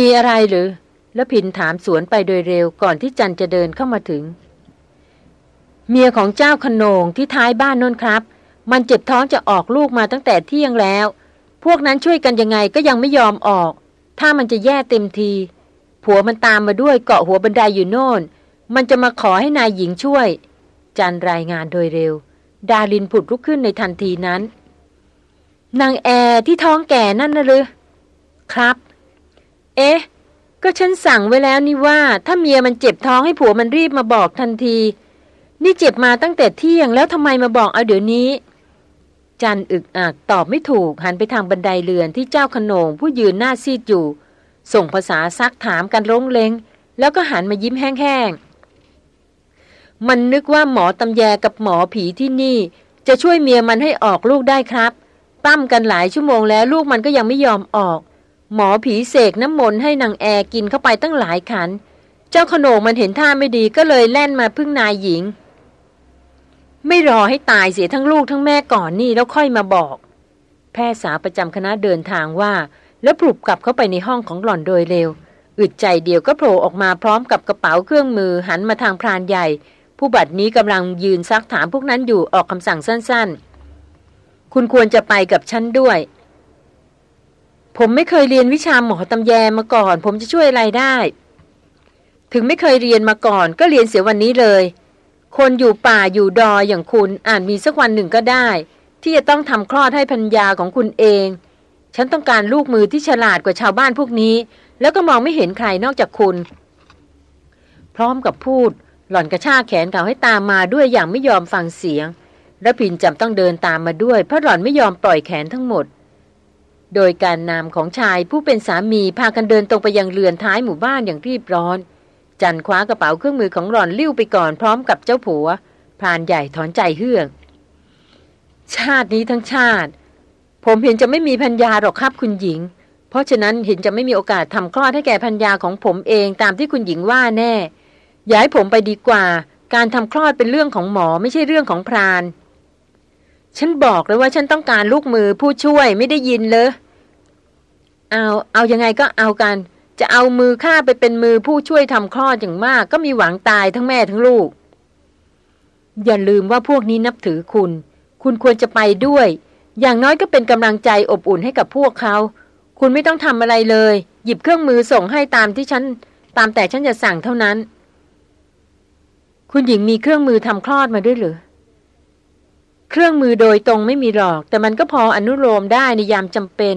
มีอะไรหรือ แล้วพินถามสวนไปโดยเร็วก่อนที่จันจะเดินเข้ามาถึง เมียของเจ้าขนงที่ท้ายบ้านนนครับ มันเจ็บท้องจะออกลูกมาตั้งแต่เที่ยงแล้ว พวกนั้นช่วยกันยังไงก็ยังไม่ยอมออก ถ้ามันจะแย่เต็มที ผัวมันตามมาด้วยเกาะหัวบันไดยอยู่โน่น มันจะมาขอให้นายหญิงช่วย จันรายงานโดยเร็ว ดาลินผุดลุกขึ้นในทันทีนั้นนางแอร์ที่ท้องแก่นั่นนะหรือครับ เอ๊ะ ก็ฉันสั่งไว้แล้วนี่ว่า ถ้าเมียมันเจ็บท้องให้ผัวมันรีบมาบอกทันที นี่เจ็บมาตั้งแต่เที่ยงแล้วทำไมมาบอกเอาเดี๋ยวนี้ จันอึกอักตอบไม่ถูกหันไปทางบันไดเรือนที่เจ้าขนงผู้ยืนหน้าซีดอยู่ ส่งภาษาซักถามกันร้งเลงแล้วก็หันมายิ้มแห้งๆ มันนึกว่าหมอตำแยกับหมอผีที่นี่ จะช่วยเมียมันให้ออกลูกได้ครับ ปั้มกันหลายชั่วโมงแล้วลูกมันก็ยังไม่ยอมออก หมอผีเสกน้ำมนต์ให้นางแอร์กินเข้าไปตั้งหลายขัน เจ้าขนงมันเห็นท่าไม่ดีก็เลยแล่นมาพึ่งนายหญิง ไม่รอให้ตายเสียทั้งลูกทั้งแม่ก่อนนี่แล้วค่อยมาบอก แพทย์สาวประจำคณะเดินทางว่า แล้วปลุกกลับเข้าไปในห้องของหล่อนโดยเร็วอึดใจเดียวก็โผล่ออกมาพร้อมกับกระเป๋าเครื่องมือหันมาทางพรานใหญ่ ผู้บัดนี้กำลังยืนซักถามพวกนั้นอยู่ออกคำสั่งสั้นๆ คุณควรจะไปกับฉันด้วย ผมไม่เคยเรียนวิชาหมอตำแยมาก่อน ผมจะช่วยอะไรได้ ถึงไม่เคยเรียนมาก่อน ก็เรียนเสียวันนี้เลย คนอยู่ป่าอยู่ดอยอย่างคุณอาจมีสักวันหนึ่งก็ได้ ที่จะต้องทำคลอดให้พัญญาของคุณเอง ฉันต้องการลูกมือที่ฉลาดกว่าชาวบ้านพวกนี้ แล้วก็มองไม่เห็นใครนอกจากคุณ พร้อมกับพูด หล่อนกระชากแขนเขาให้ตามมาด้วยอย่างไม่ยอมฟังเสียงและพินจำต้องเดินตามมาด้วยเพราะหล่อนไม่ยอมปล่อยแขนทั้งหมด โดยการนำของชายผู้เป็นสามีพากันเดินตรงไปยังเรือนท้ายหมู่บ้านอย่างรีบร้อน จันคว้ากระเป๋าเครื่องมือของหลอนลิ้วไปก่อนพร้อมกับเจ้าผัวพรานใหญ่ถอนใจเฮือก ชาตินี้ทั้งชาติ ผมเห็นจะไม่มีพัญญาหรอกครับคุณหญิง เพราะฉะนั้นเห็นจะไม่มีโอกาสทำคลอดให้แก่พัญญาของผมเองตามที่คุณหญิงว่าแน่ย่าให้ผมไปดีกว่า การทำคลอดเป็นเรื่องของหมอไม่ใช่เรื่องของพราน ฉันบอกเลยว่าฉันต้องการลูกมือผู้ช่วยไม่ได้ยินเลยเอา เอายังไงก็เอากัน จะเอามือข้าไปเป็นมือผู้ช่วยทำคลอดอย่างมาก ก็มีหวังตายทั้งแม่ทั้งลูก อย่าลืมว่าพวกนี้นับถือคุณ คุณควรจะไปด้วย อย่างน้อยก็เป็นกำลังใจอบอุ่นให้กับพวกเขา คุณไม่ต้องทำอะไรเลย หยิบเครื่องมือส่งให้ตามที่ฉัน ตามแต่ฉันจะสั่งเท่านั้น คุณหญิงมีเครื่องมือทำคลอดมาด้วยหรือ เครื่องมือโดยตรงไม่มีหรอก แต่มันก็พออนุโลมได้ในยามจำเป็น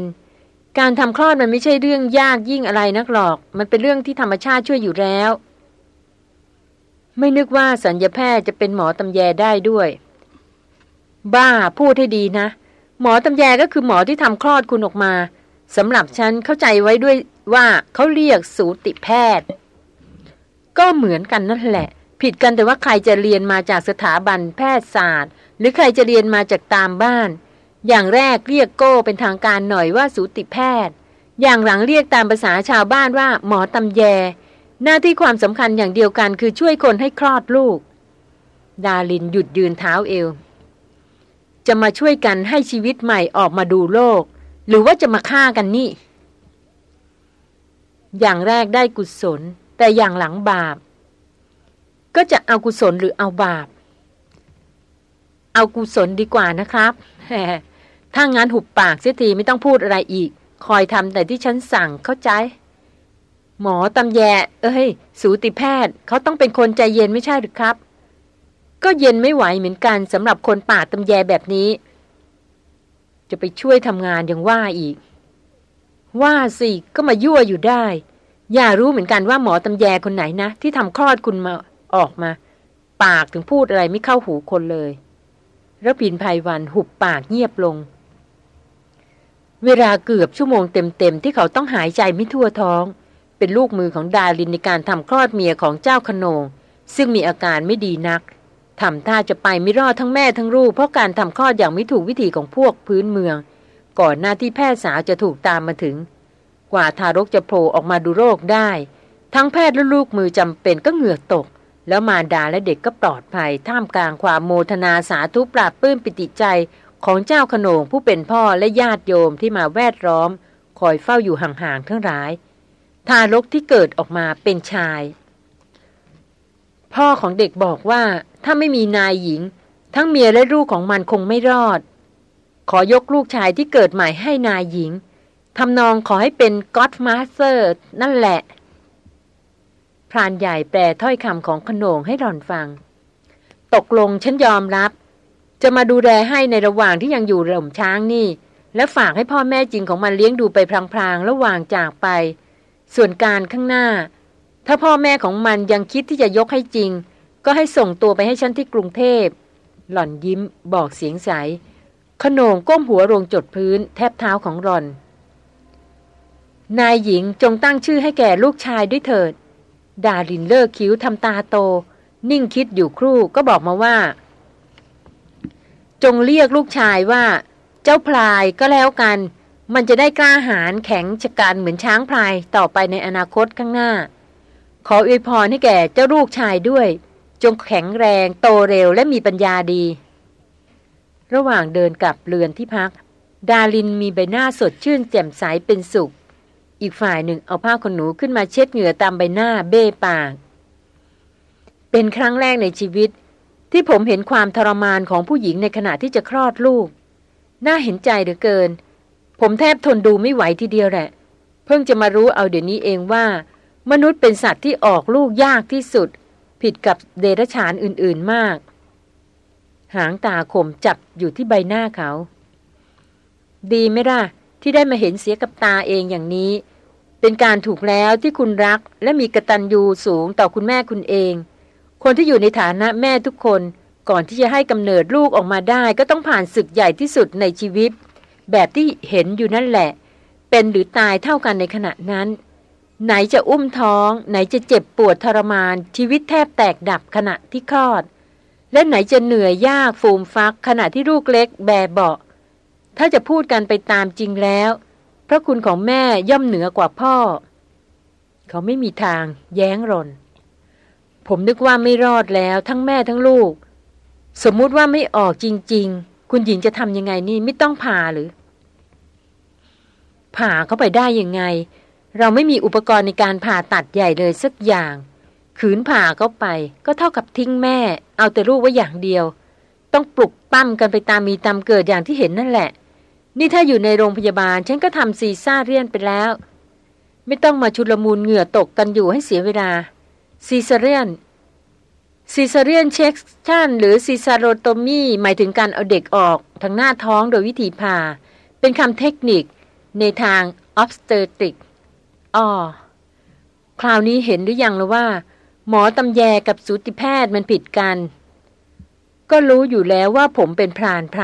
การทำคลอดมันไม่ใช่เรื่องยากยิ่งอะไรนักหรอก มันเป็นเรื่องที่ธรรมชาติช่วยอยู่แล้ว ไม่นึกว่าสัญญาแพทย์จะเป็นหมอตำแยได้ด้วย บ้าพูดให้ดีนะ หมอตำแยก็คือหมอที่ทำคลอดคุณออกมาสำหรับฉันเข้าใจไว้ด้วยว่าเขาเรียกสูติแพทย์ ก็เหมือนกันนั่นแหละ ผิดกันแต่ว่าใครจะเรียนมาจากสถาบันแพทยศาสตร์ หรือใครจะเรียนมาจากตามบ้าน อย่างแรกเรียกโก้เป็นทางการหน่อยว่าสูติแพทย์ อย่างหลังเรียกตามภาษาชาวบ้านว่า หมอตำแย หน้าที่ความสำคัญอย่างเดียวกันคือช่วยคนให้คลอดลูก ดาลินหยุดยืนเท้าเอว จะมาช่วยกันให้ชีวิตใหม่ออกมาดูโลก หรือว่าจะมาฆ่ากันนี่ อย่างแรกได้กุศล แต่อย่างหลังบาป ก็จะเอากุศลหรือเอาบาป เอากุศลดีกว่านะครับถ้างั้นหุบปากเสียทีไม่ต้องพูดอะไรอีก คอยทำแต่ที่ฉันสั่งเข้าใจ หมอตำแย เอ้ย สูติแพทย์เขาต้องเป็นคนใจเย็นไม่ใช่หรือครับ ก็เย็นไม่ไหวเหมือนกันสำหรับคนป่าตำแยแบบนี้ จะไปช่วยทำงานยังว่าอีก ว่าสิก็มายั่วอยู่ได้ อย่ารู้เหมือนกันว่าหมอตำแยคนไหนนะ ที่ทำคลอดคุณมาออกมา ปากถึงพูดอะไรไม่เข้าหูคนเลย ระพินภัยวันหุบปากเงียบลง เวลาเกือบชั่วโมงเต็มๆ ที่เขาต้องหายใจไม่ทั่วท้อง เป็นลูกมือของดาลินในการทำคลอดเมียของเจ้าขนง ซึ่งมีอาการไม่ดีนักทำท่าจะไปไม่รอดทั้งแม่ทั้งลูกเพราะการทำคลอดอย่างไม่ถูกวิธีของพวกพื้นเมือง ก่อนหน้าที่แพทย์สาวจะถูกตามมาถึง กว่าทารกจะโผล่ออกมาดูโรคได้ ทั้งแพทย์และลูกมือจำเป็นก็เหงื่อตก แล้วมารดาและเด็กก็ปลอดภัย ท่ามกลางความโมทนาสาธุปราบปื้มปิติใจของเจ้าขนงผู้เป็นพ่อและญาติโยมที่มาแวดล้อม คอยเฝ้าอยู่ห่างๆทั้งหลาย ทารกที่เกิดออกมาเป็นชาย พ่อของเด็กบอกว่าถ้าไม่มีนายหญิง ทั้งเมียและลูกของมันคงไม่รอด ขอยกลูกชายที่เกิดใหม่ให้นายหญิงทำนองขอให้เป็น godmotherนั่นแหละ พรานใหญ่แปลถ้อยคำของขนงให้หล่อนฟัง ตกลงฉันยอมรับ จะมาดูแลให้ในระหว่างที่ยังอยู่หล่มช้างนี่ และฝากให้พ่อแม่จริงของมันเลี้ยงดูไปพลางๆ ระหว่างจากไป ส่วนการข้างหน้า ถ้าพ่อแม่ของมันยังคิดที่จะยกให้จริง ก็ให้ส่งตัวไปให้ฉันที่กรุงเทพ หล่อนยิ้มบอกเสียงใสขนงก้มหัวลงจดพื้นแทบเท้าของหล่อน นายหญิงจงตั้งชื่อให้แก่ลูกชายด้วยเถิด ดารินเลิกคิ้วทำตาโต นิ่งคิดอยู่ครู่ก็บอกมาว่า จงเรียกลูกชายว่า เจ้าพลายก็แล้วกัน มันจะได้กล้าหาญแข็งชะกันเหมือนช้างพลายต่อไปในอนาคตข้างหน้า ขออวยพรให้แก่เจ้าลูกชายด้วย จงแข็งแรงโตเร็วและมีปัญญาดี ระหว่างเดินกลับเรือนที่พัก ดารินมีใบหน้าสดชื่นแจ่มใสเป็นสุข อีกฝ่ายหนึ่งเอาผ้าขนหนูขึ้นมาเช็ดเหงื่อตามใบหน้าเบ้ปาก เป็นครั้งแรกในชีวิต ที่ผมเห็นความทรมานของผู้หญิงในขณะที่จะคลอดลูก น่าเห็นใจเหลือเกิน ผมแทบทนดูไม่ไหวทีเดียวแหละ เพิ่งจะมารู้เอาเดี๋ยวนี้เองว่า มนุษย์เป็นสัตว์ที่ออกลูกยากที่สุด ผิดกับเดรัจฉานอื่นๆมาก หางตาคมจับอยู่ที่ใบหน้าเขา ดีไหมล่ะที่ได้มาเห็นเสียกับตาเองอย่างนี้ เป็นการถูกแล้วที่คุณรักและมีกระตันยูสูงต่อคุณแม่คุณเอง คนที่อยู่ในฐานะแม่ทุกคน ก่อนที่จะให้กำเนิดลูกออกมาได้ ก็ต้องผ่านศึกใหญ่ที่สุดในชีวิต แบบที่เห็นอยู่นั่นแหละ เป็นหรือตายเท่ากันในขณะนั้น ไหนจะอุ้มท้อง ไหนจะเจ็บปวดทรมาน ชีวิตแทบแตกดับขณะที่คลอด และไหนจะเหนื่อยยากฟูมฟัก ขณะที่ลูกเล็กแบเบาถ้าจะพูดกันไปตามจริงแล้ว ระคุณของแม่ย่อมเหนือกว่าพ่อ เขาไม่มีทาง แย้งรน ผมนึกว่าไม่รอดแล้ว ทั้งแม่ทั้งลูก สมมุติว่าไม่ออกจริง ๆ คุณหญิงจะทำยังไงนี่ไม่ต้องผ่าหรือ ผ่าเขาไปได้ยังไง เราไม่มีอุปกรณ์ในการผ่าตัดใหญ่เลยสักอย่าง ขืนผ่าเขาไป ก็เท่ากับทิ้งแม่ เอาแต่ลูกไว้อย่างเดียว ต้องปลุกปั้มกันไปตามมีตามเกิดอย่างที่เห็นนั่นแหละ นี่ถ้าอยู่ในโรงพยาบาล ฉันก็ทำซีซ่าเรียนไปแล้ว ไม่ต้องมาชุลมูลเหงื่อตกกันอยู่ให้เสียเวลาซีซาเรียนซีซาเรียนเช็คชั่น หรือซีซาโรโตมีหมายถึงการเอาเด็กออกทางหน้าท้องโดยวิธีผ่า เป็นคำเทคนิคในทางobstetric อ๋อคราวนี้เห็นหรือยังแล้วว่า หมอตำแยกับสูติแพทย์มันผิดกัน ก็รู้อยู่แล้วว่าผมเป็นพรานไพร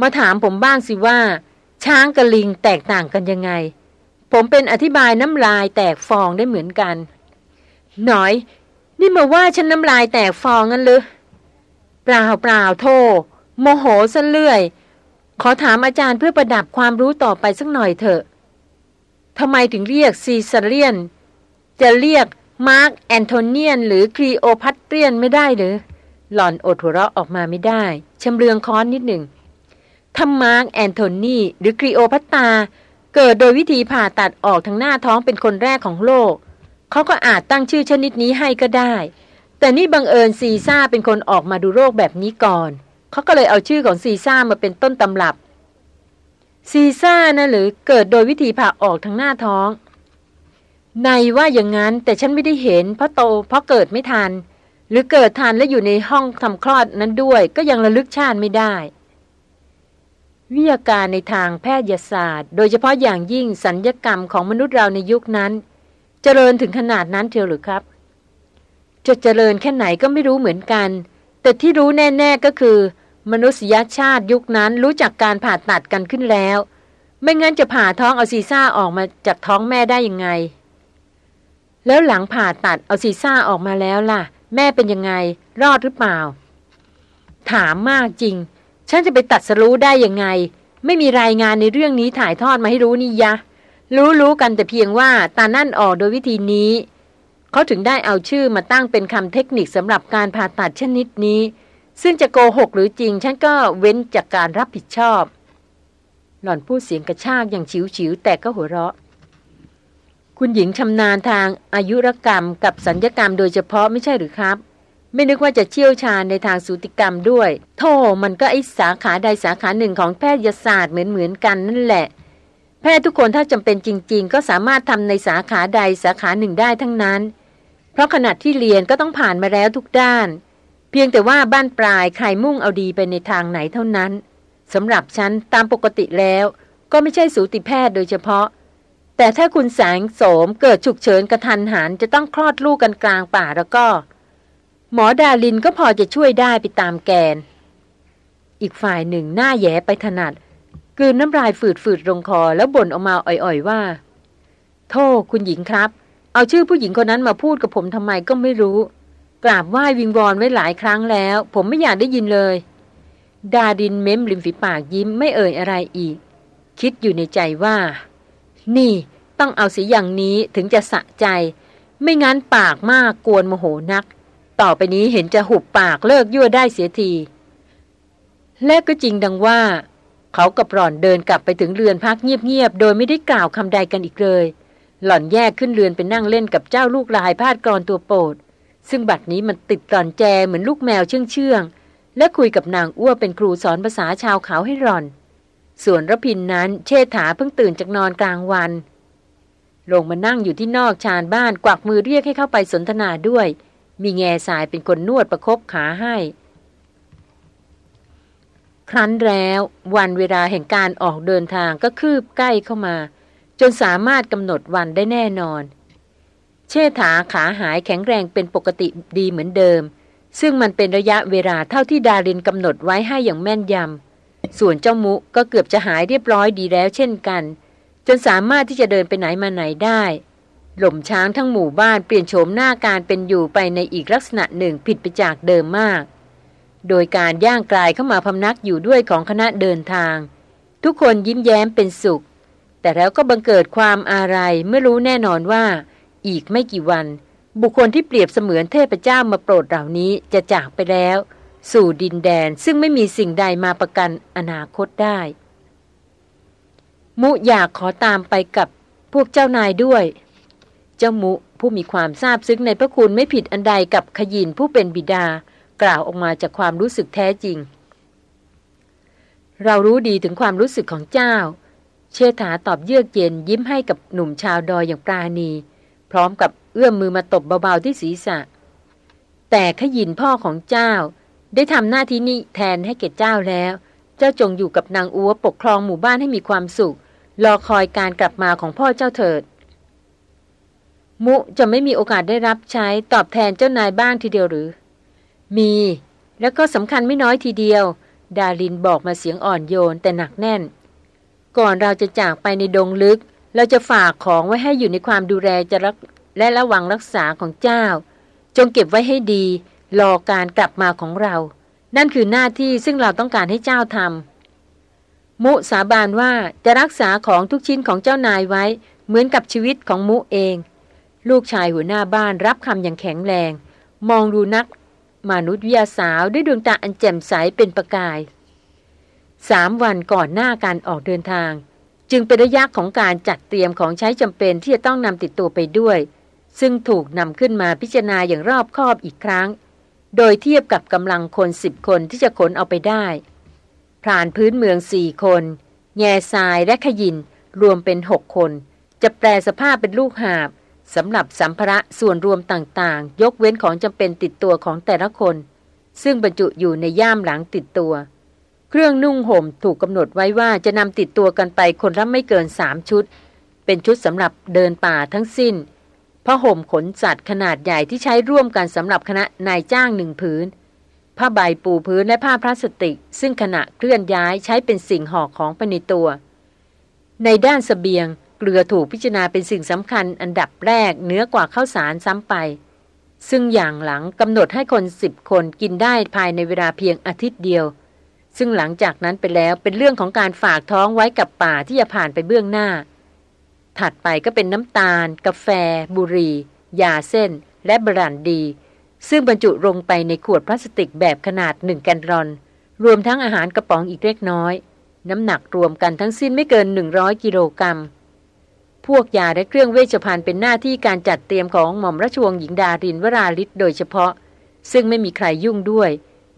มาถามผมบ้างสิว่า ช้างกับลิงแตกต่างกันยังไง ผมเป็นอธิบายน้ำลายแตกฟองได้เหมือนกัน หน่อย นี่มาว่าฉันน้ำลายแตกฟองงั้นหรือเปล่าเปล่าโธ่โมโหซะเรื่อย ขอถามอาจารย์เพื่อประดับความรู้ต่อไปสักหน่อยเถอะทำไมถึงเรียก Caesarean จะเรียก Mark Antonian หรือ Cleopatrian ไม่ได้หรือ หล่อนอดหัวเราะออกมาไม่ได้ชำเลืองค้อนนิดหนึ่ง ถ้ามาร์กแอนโทนีหรือคลีโอพัตรา เกิดโดยวิธีผ่าตัดออกทางหน้าท้องเป็นคนแรกของโลก เขาก็อาจตั้งชื่อชนิดนี้ให้ก็ได้ แต่นี่บังเอิญซีซ่าเป็นคนออกมาดูโรคแบบนี้ก่อน เขาก็เลยเอาชื่อของซีซ่ามาเป็นต้นตำรับ ซีซ่านะหรือเกิดโดยวิธีผ่าออกทางหน้าท้อง ในว่าอย่างนั้นแต่ฉันไม่ได้เห็นเพราะโตเพราะเกิดไม่ทันหรือเกิดทันและอยู่ในห้องทำคลอดนั้นด้วย ก็ยังระลึกชาติไม่ได้ วิทยาการในทางแพทยศาสตร์ โดยเฉพาะอย่างยิ่งสัญญกรรมของมนุษย์เราในยุคนั้น เจริญถึงขนาดนั้นเทียวหรือครับ จะเจริญแค่ไหนก็ไม่รู้เหมือนกัน แต่ที่รู้แน่ ๆก็คือ มนุษยชาติยุคนั้นรู้จักการผ่าตัดกันขึ้นแล้ว ไม่งั้นจะผ่าท้องเอาซีซ่าออกมาจากท้องแม่ได้ยังไง แล้วหลังผ่าตัดเอาซีซ่าออกมาแล้วล่ะ แม่เป็นยังไง รอดหรือเปล่า ถามมากจริง ฉันจะไปตัดสรู้ได้ยังไง ไม่มีรายงานในเรื่องนี้ถ่ายทอดมาให้รู้นี่ยะ รู้รู้กันแต่เพียงว่าตานั่นออกโดยวิธีนี้ เขาถึงได้เอาชื่อมาตั้งเป็นคำเทคนิคสำหรับการผ่าตัดชนิดนี้ ซึ่งจะโกหกหรือจริง ฉันก็เว้นจากการรับผิดชอบ หล่อนพูดเสียงกระชากอย่างฉิวฉิวแต่ก็หัวเราะ คุณหญิงชำนาญทางอายุรกรรมกับสัญญกรรมโดยเฉพาะไม่ใช่หรือครับ ไม่นึกว่าจะเชี่ยวชาญในทางสูติกรรมด้วยโทษมันก็ไอสาขาใดสาขาหนึ่งของแพทยศาสตร์เหมือนเหมือนกันนั่นแหละ แพทย์ทุกคนถ้าจำเป็นจริง ๆ ก็สามารถทำในสาขาใดสาขาหนึ่งได้ทั้งนั้น เพราะขณะที่เรียนก็ต้องผ่านมาแล้วทุกด้าน เพียงแต่ว่าบ้านปลายใครมุ่งเอาดีไปในทางไหนเท่านั้นสำหรับฉันตามปกติแล้ว ก็ไม่ใช่สูติแพทย์โดยเฉพาะ แต่ถ้าคุณแสงโสมเกิดฉุกเฉินกระทันหันจะต้องคลอดลูกกันกลางป่าแล้วก็ หมอดาลินก็พอจะช่วยได้ไปตามแกน อีกฝ่ายหนึ่งหน้าแย่ไปถนัดกืนน้ำลายฝืดๆลงคอแล้วบ่นออกมาอ่อยๆว่า โทษคุณหญิงครับ เอาชื่อผู้หญิงคนนั้นมาพูดกับผมทำไมก็ไม่รู้ กราบไหว้วิงวอนไว้หลายครั้งแล้ว ผมไม่อยากได้ยินเลย ดาดินเม้มริมฝีปากยิ้มไม่เอ่ยอะไรอีก คิดอยู่ในใจว่า นี่ต้องเอาสีอย่างนี้ถึงจะสะใจ ไม่งั้นปากมากกวนโมโหนัก ต่อไปนี้เห็นจะหุบปากเลิกยั่วได้เสียที และก็จริงดังว่า เขากับหล่อนเดินกลับไปถึงเรือนพักเงียบๆ โดยไม่ได้กล่าวคำใดกันอีกเลย หล่อนแยกขึ้นเรือนไปนั่งเล่นกับเจ้าลูกลายพาดกรอนตัวโปรด ซึ่งบัดนี้มันติดกรอนแจเหมือนลูกแมวเชื่องเชื่องและคุยกับนางอ้วเป็นครูสอนภาษาชาวเขาให้หล่อน ส่วนระพินนั้นเชษฐาเพิ่งตื่นจากนอนกลางวัน ลงมานั่งอยู่ที่นอกชานบ้านกวักมือเรียกให้เข้าไปสนทนาด้วย มีแง่สายเป็นคนนวดประครบขาให้ ครั้นแล้ววันเวลาแห่งการออกเดินทางก็คืบใกล้เข้ามา จนสามารถกำหนดวันได้แน่นอน เชษฐาขาหายแข็งแรงเป็นปกติดีเหมือนเดิม ซึ่งมันเป็นระยะเวลาเท่าที่ดารินกำหนดไว้ให้อย่างแม่นยำส่วนเจ้ามุก็เกือบจะหายเรียบร้อยดีแล้วเช่นกัน จนสามารถที่จะเดินไปไหนมาไหนได้ หล่มช้างทั้งหมู่บ้านเปลี่ยนโฉมหน้าการเป็นอยู่ไปในอีกลักษณะหนึ่งผิดไปจากเดิมมาก โดยการย่างกลายเข้ามาพำนักอยู่ด้วยของคณะเดินทาง ทุกคนยิ้มแย้มเป็นสุข แต่แล้วก็บังเกิดความอะไรเมื่อรู้แน่นอนว่า อีกไม่กี่วัน บุคคลที่เปรียบเสมือนเทพเจ้ามาโปรดเหล่านี้จะจากไปแล้ว สู่ดินแดนซึ่งไม่มีสิ่งใดมาประกันอนาคตได้ มุอยากขอตามไปกับพวกเจ้านายด้วย เจ้ามุผู้มีความทราบซึ้งในพระคุณไม่ผิดอันใดกับขยินผู้เป็นบิดา กล่าวออกมาจากความรู้สึกแท้จริง เรารู้ดีถึงความรู้สึกของเจ้า เชษฐาตอบเยือกเย็นยิ้มให้กับหนุ่มชาวดอยอย่างปราณี พร้อมกับเอื้อมมือมาตบเบาๆที่ศีรษะ แต่ขยินพ่อของเจ้า ได้ทำหน้าที่นี้แทนให้เกตเจ้าแล้ว เจ้าจงอยู่กับนางอัวปกครองหมู่บ้านให้มีความสุข รอคอยการกลับมาของพ่อเจ้าเถิด มุจะไม่มีโอกาสได้รับใช้ตอบแทนเจ้านายบ้างทีเดียวหรือ มี แล้วก็สำคัญไม่น้อยทีเดียว ดารินบอกมาเสียงอ่อนโยนแต่หนักแน่น ก่อนเราจะจากไปในดงลึก เราจะฝากของไว้ให้อยู่ในความดูแลจะรักและระวังรักษาของเจ้า จงเก็บไว้ให้ดี รอการกลับมาของเรา นั่นคือหน้าที่ซึ่งเราต้องการให้เจ้าทำมุสาบานว่าจะรักษาของทุกชิ้นของเจ้านายไว้ เหมือนกับชีวิตของมุเอง ลูกชายหัวหน้าบ้านรับคำอย่างแข็งแรง มองดูนักมนุษย์วิทยาสาวด้วยดวงตาอันแจ่มใสเป็นประกายสามวันก่อนหน้าการออกเดินทาง จึงเป็นระยะของการจัดเตรียมของใช้จำเป็นที่จะต้องนำติดตัวไปด้วย ซึ่งถูกนำขึ้นมาพิจารณาอย่างรอบคอบอีกครั้ง โดยเทียบกับกำลังคนสิบคนที่จะขนเอาไปได้พรานพื้นเมืองสี่คน แง่ทรายและขยินรวมเป็นหกคน จะแปลสภาพเป็นลูกหาบ สำหรับสัมภาระส่วนรวมต่างๆ ยกเว้นของจำเป็นติดตัวของแต่ละคน ซึ่งบรรจุอยู่ในย่ามหลังติดตัว เครื่องนุ่งห่มถูกกำหนดไว้ว่าจะนำติดตัวกันไปคนละไม่เกินสามชุด เป็นชุดสำหรับเดินป่าทั้งสิ้นผ้าห่มขนสัตว์ขนาดใหญ่ที่ใช้ร่วมกันสำหรับคณะนายจ้างหนึ่งผืนผ้าใบปูพื้นและผ้าพลาสติก ซึ่งขณะเคลื่อนย้ายใช้เป็นสิ่งห่อของไปในตัว ในด้านสเสบียง เกลือถูกพิจารณาเป็นสิ่งสำคัญอันดับแรกเนื้อกว่าข้าวสารซ้ำไป ซึ่งอย่างหลังกำหนดให้คนสิบคนกินได้ภายในเวลาเพียงอาทิตย์เดียว ซึ่งหลังจากนั้นไปแล้วเป็นเรื่องของการฝากท้องไว้กับป่าที่จะผ่านไปเบื้องหน้า ถัดไปก็เป็นน้ำตาล กาแฟ บุหรี่ยาเส้น และบรันดี ซึ่งบรรจุลงไปในขวดพลาสติกแบบขนาดหนึ่งแกนรอน รวมทั้งอาหารกระป๋องอีกเล็กน้อย น้ำหนักรวมกันทั้งสิ้นไม่เกิน 100 กิโลกรัม พวกยาและเครื่องเวชภัณฑ์เป็นหน้าที่การจัดเตรียมของหม่อมราชวงศ์หญิงดารินวราลิศโดยเฉพาะ ซึ่งไม่มีใครยุ่งด้วย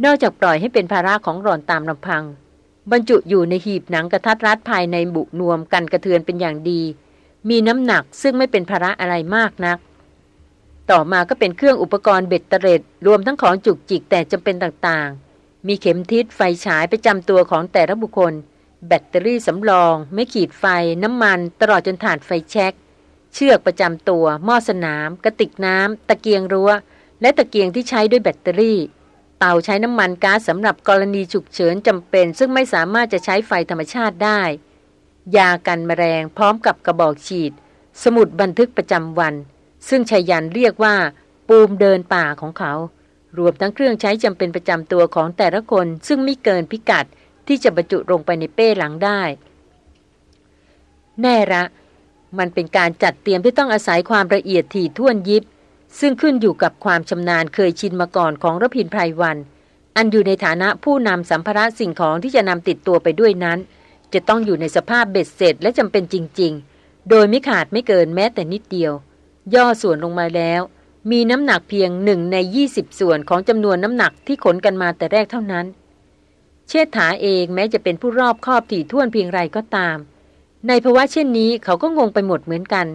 นอกจากปล่อยให้เป็นภาระของหล่อนตามลำพัง บรรจุอยู่ในหีบหนังกระทัดรัดภายในบุนวมกันกระเทือนเป็นอย่างดี มีน้ำหนักซึ่งไม่เป็นภาระอะไรมากนัก ต่อมาก็เป็นเครื่องอุปกรณ์เบ็ดเตร็ดรวมทั้งของจุกจิกแต่จำเป็นต่างๆ มีเข็มทิศไฟฉายประจำตัวของแต่ละบุคคล แบตเตอรี่สำรอง ไม่ขีดไฟ น้ำมัน ตลอดจนถ่าดไฟแช็ก เชือกประจำตัว หม้อสนาม กระติกน้ำ ตะเกียงรัว้ว และตะเกียงที่ใช้ด้วยแบตเตอรี่ เตาใช้น้ำมันก๊าซสำหรับกรณีฉุกเฉินจำเป็น ซึ่งไม่สามารถจะใช้ไฟธรรมชาติได้ ยากันแมลงพร้อมกับกระบอกฉีด สมุดบันทึกประจำวัน ซึ่งชายันเรียกว่า ปูมเดินป่าของเขา รวมทั้งเครื่องใช้จำเป็นประจำตัวของแต่ละคน ซึ่งไม่เกินพิกัด ที่จะบรรจุลงไปในเป้หลังได้ แน่ละ มันเป็นการจัดเตรียมที่ต้องอาศัยความละเอียดถี่ถ้วนยิบ ซึ่งขึ้นอยู่กับความชำนาญเคยชินมาก่อนของรพินไพรวัน อันอยู่ในฐานะผู้นำสัมภาระสิ่งของที่จะนำติดตัวไปด้วยนั้น จะต้องอยู่ในสภาพเบ็ดเสร็จและจำเป็นจริง ๆ โดยไม่ขาดไม่เกินแม้แต่นิดเดียว ย่อส่วนลงมาแล้วมีน้ำหนักเพียงหนึ่งใน 20 ส่วนของจำนวนน้ำหนักที่ขนกันมาแต่แรกเท่านั้น เชษฐาเองแม้จะเป็นผู้รอบคอบถี่ถ้วนเพียงไรก็ตาม ในภาวะเช่นนี้เขาก็งงไปหมดเหมือนกัน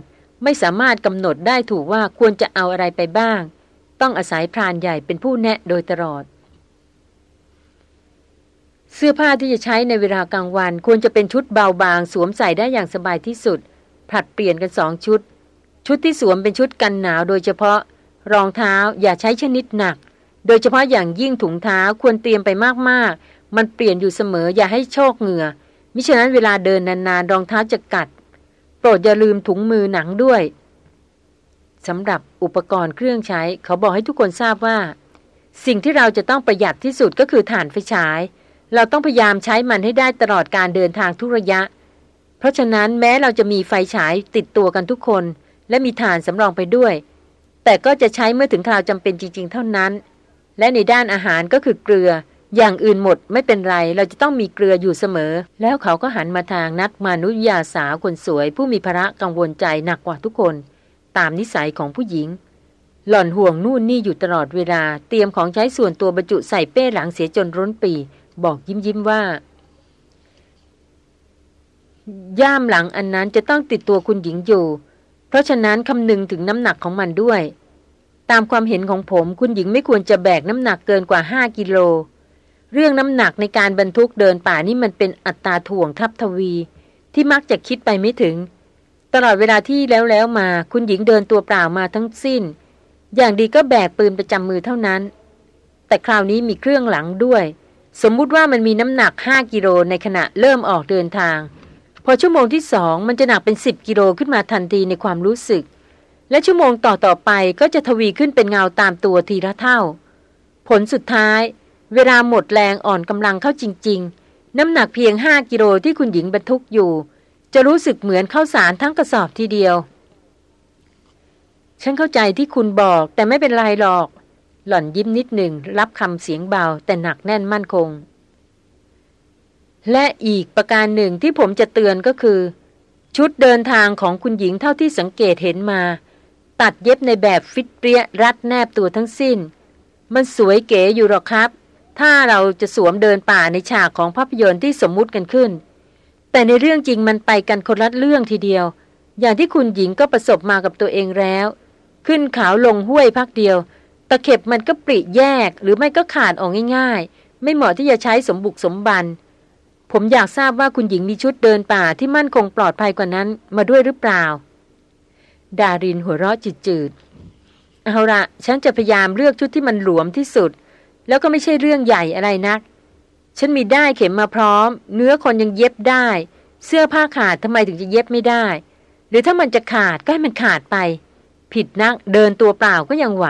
ไม่สามารถกำหนดได้ถูกว่าควรจะเอาอะไรไปบ้าง ต้องอาศัยพรานใหญ่เป็นผู้แนะโดยตลอด เสื้อผ้าที่จะใช้ในเวลากลางวัน ควรจะเป็นชุดเบาบาง สวมใส่ได้อย่างสบายที่สุดผลัดเปลี่ยนกันสองชุด ชุดที่สวมเป็นชุดกันหนาวโดยเฉพาะ รองเท้าอย่าใช้ชนิดหนัก โดยเฉพาะอย่างยิ่งถุงเท้าควรเตรียมไปมาก มันเปลี่ยนอยู่เสมออย่าให้โชคเหงื่อ มิฉะนั้นเวลาเดินนานๆรองเท้าจะกัด โปรดอย่าลืมถุงมือหนังด้วยสำหรับอุปกรณ์เครื่องใช้ เขาบอกให้ทุกคนทราบว่า สิ่งที่เราจะต้องประหยัดที่สุดก็คือถ่านไฟฉาย เราต้องพยายามใช้มันให้ได้ตลอดการเดินทางทุกระยะ เพราะฉะนั้นแม้เราจะมีไฟฉายติดตัวกันทุกคน และมีถ่านสำรองไปด้วย แต่ก็จะใช้เมื่อถึงคราวจำเป็นจริง ๆ เท่านั้น และในด้านอาหารก็คือเกลือ อย่างอื่นหมดไม่เป็นไรเราจะต้องมีเกลืออยู่เสมอ แล้วเขาก็หันมาทางนักมนุษยาสาวคนสวย ผู้มีภระกังวลใจหนักกว่าทุกคน ตามนิสัยของผู้หญิง หล่อนห่วงนู่นนี่อยู่ตลอดเวลา เตรียมของใช้ส่วนตัวบรรจุใส่เป้หลังเสียจนร้นปี บอกยิ้มยิ้มว่า ย่ามหลังอันนั้นจะต้องติดตัวคุณหญิงอยู่ เพราะฉะนั้นคำนึงถึงน้ำหนักของมันด้วย ตามความเห็นของผม คุณหญิงไม่ควรจะแบกน้ำหนักเกินกว่าห้ากิโล เรื่องน้ำหนักในการบรรทุกเดินป่านี่มันเป็นอัตราถ่วงทับทวี ที่มักจะคิดไปไม่ถึง ตลอดเวลาที่แล้วแล้วมา คุณหญิงเดินตัวเปล่ามาทั้งสิ้น อย่างดีก็แบกปืนประจำมือเท่านั้น แต่คราวนี้มีเครื่องหลังด้วย สมมุติว่ามันมีน้ำหนัก 5 กิโลในขณะเริ่มออกเดินทาง พอชั่วโมงที่สองมันจะหนักเป็น 10 กิโลขึ้นมาทันทีในความรู้สึก และชั่วโมงต่อต่อไปก็จะทวีขึ้นเป็นเงาตามตัวทีละเท่า ผลสุดท้าย เวลาหมดแรงอ่อนกำลังเข้าจริง ๆ น้ำหนักเพียงห้ากิโลที่คุณหญิงบรรทุกอยู่ จะรู้สึกเหมือนข้าวสารทั้งกระสอบทีเดียว ฉันเข้าใจที่คุณบอกแต่ไม่เป็นไรหรอก หล่อนยิ้มนิดหนึ่งรับคำเสียงเบาแต่หนักแน่นมั่นคง และอีกประการหนึ่งที่ผมจะเตือนก็คือ ชุดเดินทางของคุณหญิงเท่าที่สังเกตเห็นมา ตัดเย็บในแบบฟิตเปรี้ยรัดแนบตัวทั้งสิ้น มันสวยเก๋อยู่หรอกครับ ถ้าเราจะสวมเดินป่าในฉากของภาพยนตร์ที่สมมุติกันขึ้น แต่ในเรื่องจริงมันไปกันคนละเรื่องทีเดียว อย่างที่คุณหญิงก็ประสบมากับตัวเองแล้ว ขึ้นขาวลงห้วยพักเดียว ตะเข็บมันก็ปริแยกหรือไม่ก็ขาดออกง่ายๆ ไม่เหมาะที่จะใช้สมบุกสมบัน ผมอยากทราบว่าคุณหญิงมีชุดเดินป่าที่มั่นคงปลอดภัยกว่านั้นมาด้วยหรือเปล่า ดารินหัวเราะจืดๆเอาละฉันจะพยายามเลือกชุดที่มันหลวมที่สุด แล้วก็ไม่ใช่เรื่องใหญ่อะไรนัก ฉันมีได้เข็มมาพร้อม เนื้อคนยังเย็บได้ เสื้อผ้าขาดทำไมถึงจะเย็บไม่ได้ หรือถ้ามันจะขาดก็ให้มันขาดไป ผิดนักเดินตัวเปล่าก็ยังไหว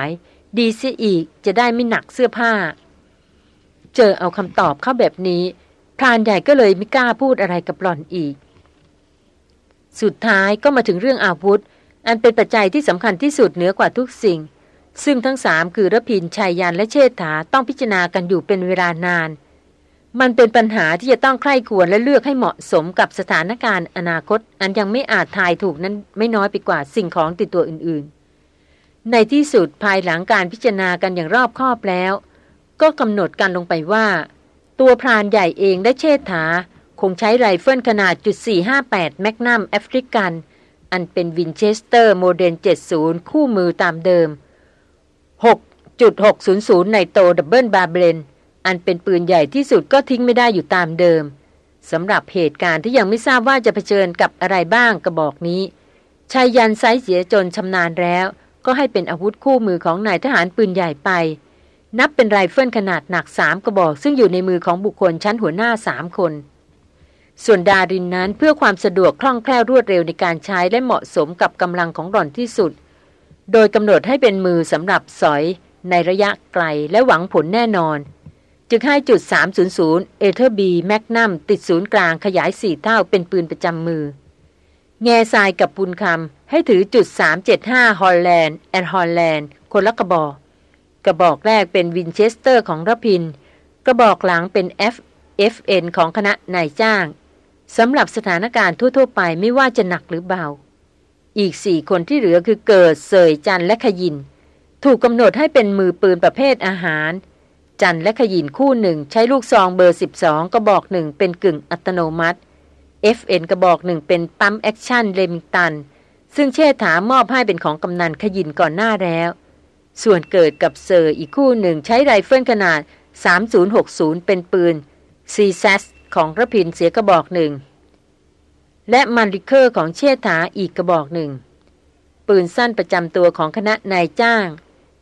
ดีเสียอีกจะได้ไม่หนักเสื้อผ้า เจอเอาคำตอบเข้าแบบนี้พรานใหญ่ก็เลยไม่กล้าพูดอะไรกับหล่อนอีก สุดท้ายก็มาถึงเรื่องอาวุธ อันเป็นปัจจัยที่สำคัญที่สุดเหนือกว่าทุกสิ่ง ซึ่งทั้งสามคือระพินชายยันและเชษฐาต้องพิจารณากันอยู่เป็นเวลานาน มันเป็นปัญหาที่จะต้องใคร่ควรและเลือกให้เหมาะสมกับสถานการณ์อนาคต อันยังไม่อาจทายถูกนั้นไม่น้อยไปกว่าสิ่งของติดตัวอื่นๆ ในที่สุดภายหลังการพิจารณากันอย่างรอบคอบแล้ว ก็กำหนดกันลงไปว่า ตัวพรานใหญ่เองและเชษฐา คงใช้ไรเฟิลขนาดจุด458 magnum African อันเป็นวินเชสเตอร์โมเดล70 คู่มือตามเดิม .600 Nitro double barrel อันเป็นปืนใหญ่ที่สุดก็ทิ้งไม่ได้อยู่ตามเดิมสำหรับเหตุการณ์ที่ยังไม่ทราบว่าจะเผชิญกับอะไรบ้างกระบอกนี้ไชยยันต์ใช้เสียจนชำนาญแล้ว ก็ให้เป็นอาวุธคู่มือของนายทหารปืนใหญ่ไป นับเป็นไรเฟิลขนาดหนักสามกระบอก ซึ่งอยู่ในมือของบุคคลชั้นหัวหน้าสามคน ส่วนดารินนั้นเพื่อความสะดวกคล่องแคล่วรวดเร็วในการใช้และเหมาะสมกับกำลังของหล่อนที่สุด โดยกำหนดให้เป็นมือสำหรับสอยในระยะไกลและหวังผลแน่นอน จึงให้จุด 300 Weatherby magnum ติดศูนย์กลางขยายสี่เท่าเป็นปืนประจำมือ แง่ทรายกับบุญคำให้ถือจุด 375 Holland & Holland คนละกระบอก กระบอกแรกเป็นวินเชสเตอร์ของรพินทร์ กระบอกหลังเป็น F FN ของคณะนายจ้างสำหรับสถานการณ์ทั่วๆ ไปไม่ว่าจะหนักหรือเบา อีกสี่คนที่เหลือคือเกิดเสยจันและขยิน ถูกกำหนดให้เป็นมือปืนประเภทอาหาร จันและขยินคู่หนึ่ง ใช้ลูกซองเบอร์ 12 กระบอกหนึ่งเป็นกึ่งอัตโนมัติ FN กระบอกหนึ่งเป็น pump action Remington ซึ่งเชษฐามอบให้เป็นของกำนันขยินก่อนหน้าแล้ว ส่วนเกิดกับเซอร์อีกคู่หนึ่งใช้ไรเฟิลขนาด 3006 เป็นปืน CZ ของรพินทร์เสียกระบอกหนึ่ง และ Mannlicher ของเชษฐาอีกกระบอกหนึ่ง ปืนสั้นประจำตัวของคณะนายจ้าง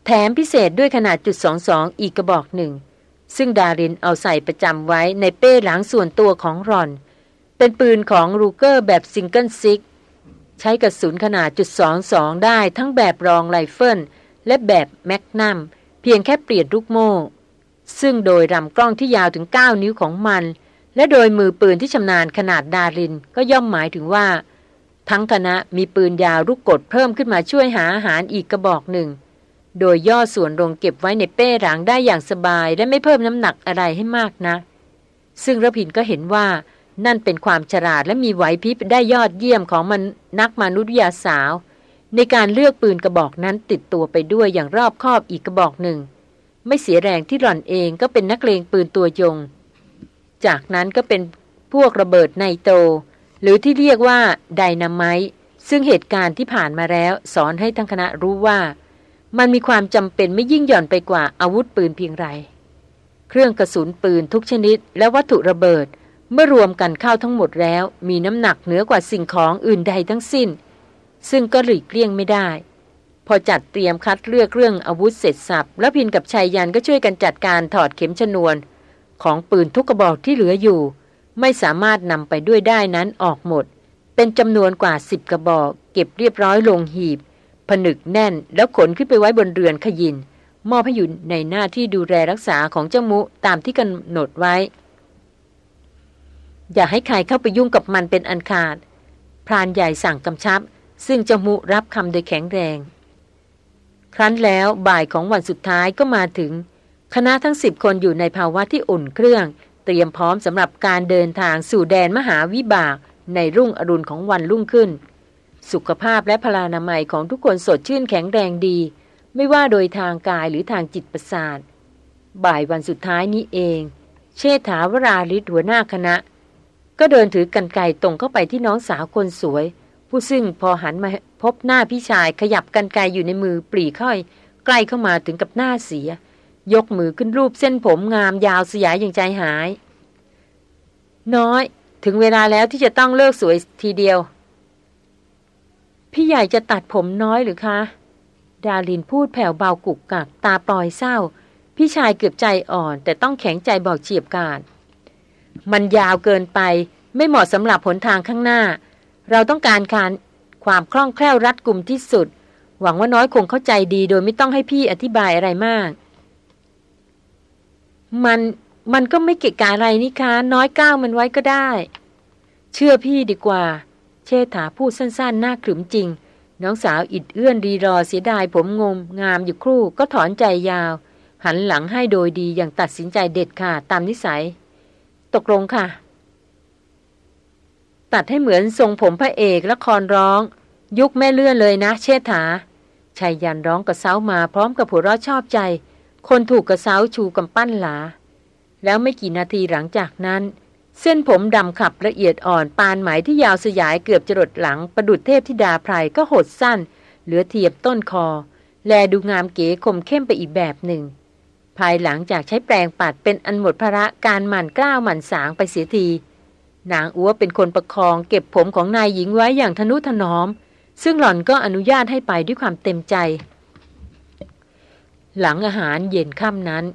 แถมพิเศษด้วยขนาดจุดสองสองอีกกระบอกหนึ่ง ซึ่งดารินเอาใส่ประจำไว้ในเป้หลังส่วนตัวของหล่อน เป็นปืนของ Ruger แบบ Single Six ใช้กระสุนขนาดจุดสองสองได้ทั้งแบบ long rifle และแบบ magnum เพียงแค่เปลี่ยนลูกโม่ ซึ่งโดยลำกล้องที่ยาวถึง 9 นิ้วของมัน และโดยมือปืนที่ชำนาญขนาดดารินก็ย่อมหมายถึงว่า ทั้งคณะมีปืนยาวลูกกดเพิ่มขึ้นมาช่วยหาอาหารอีกกระบอกหนึ่ง โดยย่อส่วนลงเก็บไว้ในเป้หลังได้อย่างสบาย และไม่เพิ่มน้ำหนักอะไรให้มากนะซึ่งระพินก็เห็นว่านั่นเป็นความฉลาดและมีไหวพริบได้ยอดเยี่ยมของมันนักมนุษยาสาว ในการเลือกปืนกระบอกนั้นติดตัวไปด้วยอย่างรอบคอบอีกกระบอกหนึ่ง ไม่เสียแรงที่หล่อนเองก็เป็นนักเลงปืนตัวยง จากนั้นก็เป็นพวกระเบิดไนโตรหรือที่เรียกว่าไดนาไมต์ซึ่งเหตุการณ์ที่ผ่านมาแล้ว สอนให้ทั้งคณะรู้ว่า มันมีความจำเป็นไม่ยิ่งหย่อนไปกว่าอาวุธปืนเพียงไร เครื่องกระสุนปืนทุกชนิด และวัตถุระเบิด เมื่อรวมกันเข้าทั้งหมดแล้ว มีน้ำหนักเหนือกว่าสิ่งของอื่นใดทั้งสิ้น ซึ่งก็หลีกเลี่ยงไม่ได้ พอจัดเตรียมคัดเลือกเรื่องอาวุธเสร็จสับแล้วพินกับชายยันก็ช่วยกันจัดการถอดเข็มชนวน ของปืนทุกกระบอกที่เหลืออยู่ ไม่สามารถนำไปด้วยได้นั้นออกหมด เป็นจำนวนกว่าสิบกระบอก เก็บเรียบร้อยลงหีบ ผนึกแน่นแล้วขนขึ้นไปไว้บนเรือนขยิน มอบให้อยู่ในหน้าที่ดูแลรักษาของเจ้ามุตามที่กำหนดไว้ อย่าให้ใครเข้าไปยุ่งกับมันเป็นอันขาด พรานใหญ่สั่งกำชับ ซึ่งเจ้ามุรับคำโดยแข็งแรง ครั้นแล้วบ่ายของวันสุดท้ายก็มาถึง คณะทั้งสิบคนอยู่ในภาวะที่อุ่นเครื่อง เตรียมพร้อมสำหรับการเดินทางสู่แดนมหาวิบาก ในรุ่งอรุณของวันรุ่งขึ้น สุขภาพและพลานามัยของทุกคนสดชื่นแข็งแรงดี ไม่ว่าโดยทางกายหรือทางจิตประสาทบ่ายวันสุดท้ายนี้เอง เชษฐาวราลิศหัวหน้าคณะ ก็เดินถือกันไกตรงเข้าไปที่น้องสาวคนสวย ผู้ซึ่งพอหันมาพบหน้าพี่ชายขยับกันไกอยู่ในมือปรีค่อย ใกล้เข้ามาถึงกับหน้าเสีย ยกมือขึ้นรูปเส้นผมงามยาวสยายอย่างใจหาย น้อย ถึงเวลาแล้วที่จะต้องเลิกสวยทีเดียว พี่ใหญ่จะตัดผมน้อยหรือคะ ดาลินพูดแผ่วเบากุกกัก ตาปลอยเศร้า พี่ชายเกือบใจอ่อน แต่ต้องแข็งใจบอกเฉียบกาดมันยาวเกินไป ไม่เหมาะสำหรับผลทางข้างหน้า เราต้องการการความคล่องแคล่วรัดกุมที่สุด หวังว่าน้อยคงเข้าใจดีโดยไม่ต้องให้พี่อธิบายอะไรมาก มันมันก็ไม่เกะกะอะไรนี่คะ น้อยก้าวมันไว้ก็ได้ เชื่อพี่ดีกว่า เชษฐาพูดสั้นๆหน้าขรึมจริง น้องสาวอิดเอื้อนรีรอเสียดายผมงม งามอยู่ครู่ก็ถอนใจยาว หันหลังให้โดยดีอย่างตัดสินใจเด็ดขาดตามนิสัย ตกลงค่ะ ตัดให้เหมือนทรงผมพระเอกละครร้อง ยุคแม่เลื่อนเลยนะ เชษฐาชายยันร้องกระเซ้ามาพร้อมกับผัวเราะชอบใจ คนถูกกระเซ้าชูกำปั้นหลา แล้วไม่กี่นาทีหลังจากนั้น เส้นผมดำขับละเอียดอ่อนปานไหมที่ยาวสยายเกือบจรดหลังประดุดเทพธิดาไพรก็หดสั้น เหลือเทียบต้นคอ แลดูงามเก๋คมเข้มไปอีกแบบหนึ่ง ภายหลังจากใช้แปรงปัดเป็นอันหมดภาระการหมั่นกล้าวหมั่นสางไปเสียทีนางอัวเป็นคนประคองเก็บผมของนายหญิงไว้อย่างทนุถนอม ซึ่งหล่อนก็อนุญาตให้ไปด้วยความเต็มใจ หลังอาหารเย็นค่ำนั้น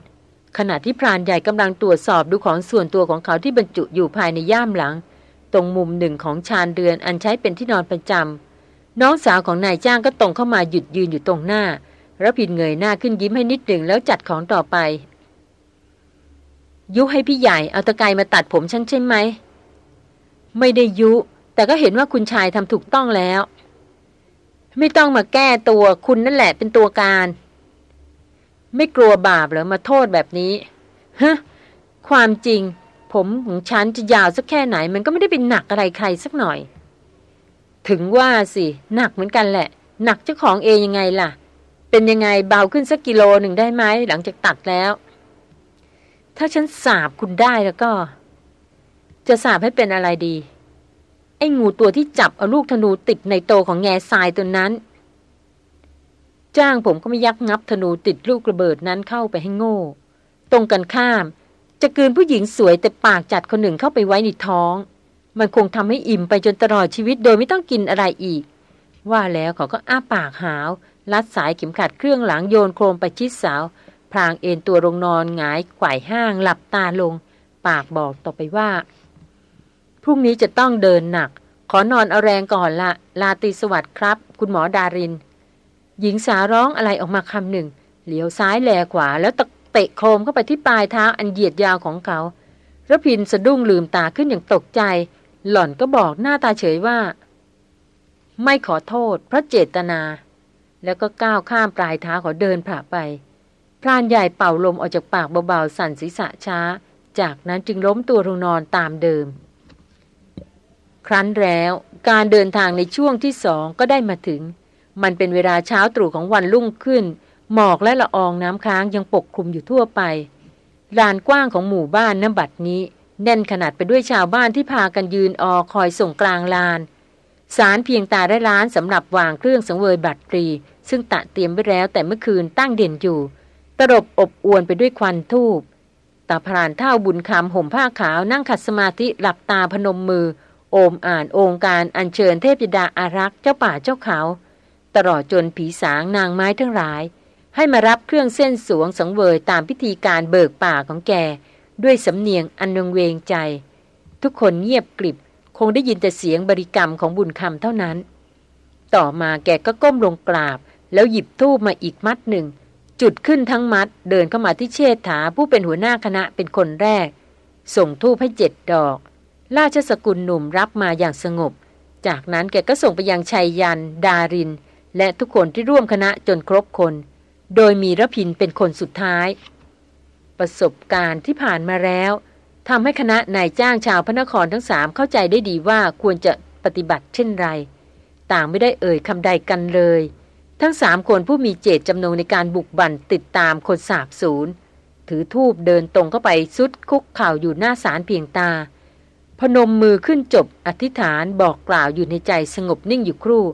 ขณะที่พรานใหญ่กำลังตรวจสอบดูของส่วนตัวของเขาที่บรรจุอยู่ภายในย่ามหลัง ตรงมุมหนึ่งของชานเรือนอันใช้เป็นที่นอนประจำน้องสาวของนายจ้างก็ตรงเข้ามาหยุดยืนอยู่ตรงหน้าแล้วผินเงยหน้าขึ้นยิ้มให้นิดหนึ่งแล้วจัดของต่อไป ยุให้พี่ใหญ่เอาตะไกมาตัดผมฉันใช่ไหม ไม่ได้ยุ แต่ก็เห็นว่าคุณชายทำถูกต้องแล้ว ไม่ต้องมาแก้ตัวคุณนั่นแหละเป็นตัวการ ไม่กลัวบาปเหรอมาโทษแบบนี้ฮะความจริง ผมของฉันจะยาวสักแค่ไหน มันก็ไม่ได้เป็นหนักอะไรใครสักหน่อย ถึงว่าสิหนักเหมือนกันแหละ หนักเจ้าของเองยังไงล่ะ เป็นยังไงเบาขึ้นสักกิโลหนึ่งได้ไหมหลังจากตัดแล้ว ถ้าฉันสาบคุณได้แล้วก็ จะสาบให้เป็นอะไรดี ไอ้งูตัวที่จับเอาลูกธนูติดในโตของแง่ทรายตัวนั้น จ้างผมก็ไม่ยักงับธนูติดลูกระเบิดนั้นเข้าไปให้โง่ ตรงกันข้าม จะกืนผู้หญิงสวยแต่ปากจัดคนหนึ่งเข้าไปไว้ในท้อง มันคงทำให้อิ่มไปจนตลอดชีวิตโดยไม่ต้องกินอะไรอีก ว่าแล้วเขาก็อ้าปากหาว ลัดสายเข็มขัดเครื่องหลังโยนโครมไปชิดสาวพรางเอนตัวลงนอนหงายไขว่ห้างหลับตาลง ปากบอกต่อไปว่า พรุ่งนี้จะต้องเดินหนัก ขอนอนเอาแรงก่อนละลาตีสวัสดิ์ครับ คุณหมอดาริน หญิงสาร้องอะไรออกมาคำหนึ่ง เหลียวซ้ายแลขวาแล้วตะเตะโครมเข้าไปที่ปลายเท้าอันเหยียดยาวของเขาระพินสะดุ้งลืมตาขึ้นอย่างตกใจ หล่อนก็บอกหน้าตาเฉยว่า ไม่ขอโทษเพราะเจตนา แล้วก็ก้าวข้ามปลายเท้าขอเดินผ่าไป พรานใหญ่เป่าลมออกจากปากเบาๆ สั่นศีรษะช้า จากนั้นจึงล้มตัวลงนอนตามเดิม ครั้นแล้วการเดินทางในช่วงที่สองก็ได้มาถึง มันเป็นเวลาเช้าตรู่ของวันรุ่งขึ้น หมอกและละอองน้ำค้างยังปกคลุมอยู่ทั่วไปลานกว้างของหมู่บ้านน้ำบัดนี้ แน่นขนาดไปด้วยชาวบ้านที่พากันยืนออคอยส่งกลางลาน สารเพียงตาได้ร้านสำหรับวางเครื่องสังเวยบัตรตรี ซึ่งตะเตรียมไว้แล้วแต่เมื่อคืนตั้งเด่นอยู่ ตรบอบอวนไปด้วยควันทูบตาพรานเท่าบุญคำห่มผ้าขาวนั่งขัดสมาธิหลับตาพนมมือ โอมอ่านองค์การอัญเชิญเทพยดาอารักษ์เจ้าป่าเจ้าเขา ตลอดจนผีสางนางไม้ทั้งหลาย ให้มารับเครื่องเส้นสวงสังเวยตามพิธีการเบิกป่าของแก ด้วยสำเนียงอันวงเวงใจ ทุกคนเงียบกริบคงได้ยินแต่เสียงบริกรรมของบุญคำเท่านั้น ต่อมาแกก็ก้มลงกราบ แล้วหยิบทูบมาอีกมัดหนึ่ง จุดขึ้นทั้งมัดเดินเข้ามาที่เชษฐาผู้เป็นหัวหน้าคณะเป็นคนแรก ส่งทูบให้เจ็ดดอก ราชสกุลหนุ่มรับมาอย่างสงบ จากนั้นแกก็ส่งไปยังชัยยัน ดาริน และทุกคนที่ร่วมคณะจนครบคน โดยมีระพินเป็นคนสุดท้าย ประสบการณ์ที่ผ่านมาแล้วทำให้คณะนายจ้างชาวพระนครทั้งสามเข้าใจได้ดีว่าควรจะปฏิบัติเช่นไร ต่างไม่ได้เอ่ยคำใดกันเลย ทั้งสามคนผู้มีเจตจำนงในการบุกบั่นติดตามคนสาบสูญถือทูบเดินตรงเข้าไปซุดคุกข่าวอยู่หน้าศาลเพียงตา พนมมือขึ้นจบอธิษฐานบอกกล่าวอยู่ในใจสงบนิ่งอยู่ครู่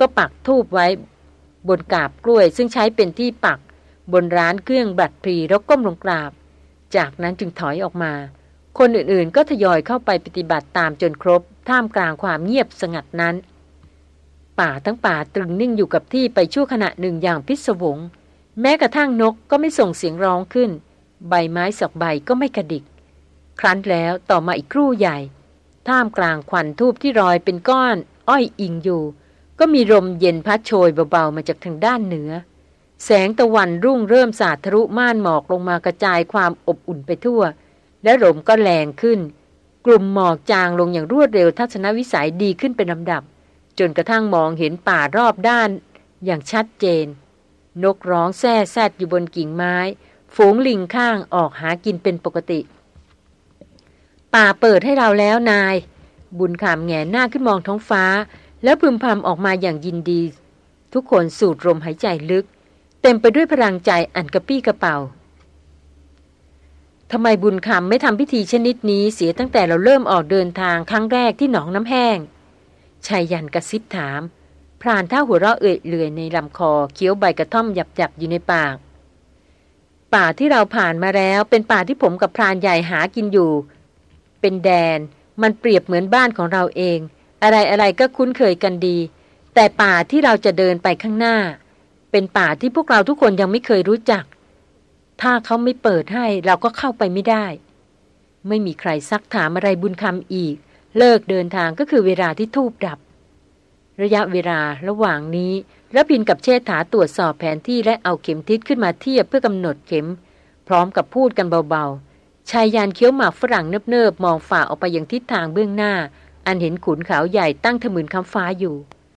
ก็ปักทูบไว้บนกาบกล้วย ซึ่งใช้เป็นที่ปักบนร้านเครื่องบัตรพรีแล้วก้มลงกราบ จากนั้นจึงถอยออกมา คนอื่นๆ ก็ทยอยเข้าไปปฏิบัติตามจนครบ ท่ามกลางความเงียบสงัดนั้น ป่าทั้งป่าตรึงนิ่งอยู่กับที่ไปชั่วขณะหนึ่งอย่างพิศวง แม้กระทั่งนกก็ไม่ส่งเสียงร้องขึ้น ใบไม้สักใบก็ไม่กระดิก ครั้นแล้วต่อมาอีกครู่ใหญ่ ท่ามกลางควันทูบที่รอยเป็นก้อน อ้อยอิงอยู่ ก็มีลมเย็นพัดโชยเบาๆมาจากทางด้านเหนือ แสงตะวันรุ่งเริ่มสาดทะลุม่านหมอกลงมากระจายความอบอุ่นไปทั่ว และลมก็แรงขึ้น กลุ่มหมอกจางลงอย่างรวดเร็วทัศนวิสัยดีขึ้นเป็นลำดับ จนกระทั่งมองเห็นป่ารอบด้าน อย่างชัดเจน นกร้องแซ่แซดอยู่บนกิ่งไม้ ฝูงลิงข้างออกหากินเป็นปกติ ป่าเปิดให้เราแล้วนาย บุญคำแงหน้าขึ้นมองท้องฟ้า แล้วพึมพำออกมาอย่างยินดี ทุกคนสูดลมหายใจลึก เต็มไปด้วยพลังใจอันกระปี้กระเป๋าทำไมบุญคำไม่ทำพิธีชนิดนี้เสียตั้งแต่เราเริ่มออกเดินทางครั้งแรกที่หนองน้ำแห้งชายยันกระซิบถาม พรานท่าหัวเราะเอื่อยเลื่อยในลำคอเคี้ยวใบกระท่อมหยับๆอยู่ในปาก ป่าที่เราผ่านมาแล้วเป็นป่าที่ผมกับพรานใหญ่หากินอยู่ เป็นแดน มันเปรียบเหมือนบ้านของเราเอง อะไรอะไรก็คุ้นเคยกันดี แต่ป่าที่เราจะเดินไปข้างหน้า เป็นป่าที่พวกเราทุกคนยังไม่เคยรู้จัก ถ้าเขาไม่เปิดให้เราก็เข้าไปไม่ได้ ไม่มีใครซักถามอะไรบุญคำอีก เลิกเดินทางก็คือเวลาที่ทูบดับ ระยะเวลาระหว่างนี้ระพินกับเชษฐาตรวจสอบแผนที่และเอาเข็มทิศขึ้นมาเทียบเพื่อกำหนดเข็ม พร้อมกับพูดกันเบาๆชายยานเคี้ยวหมากฝรั่งเนิบๆมองฝ่าออกไปยังทิศทางเบื้องหน้า อันเห็นขุนเขาใหญ่ตั้งทะมึนคำฟ้าอยู่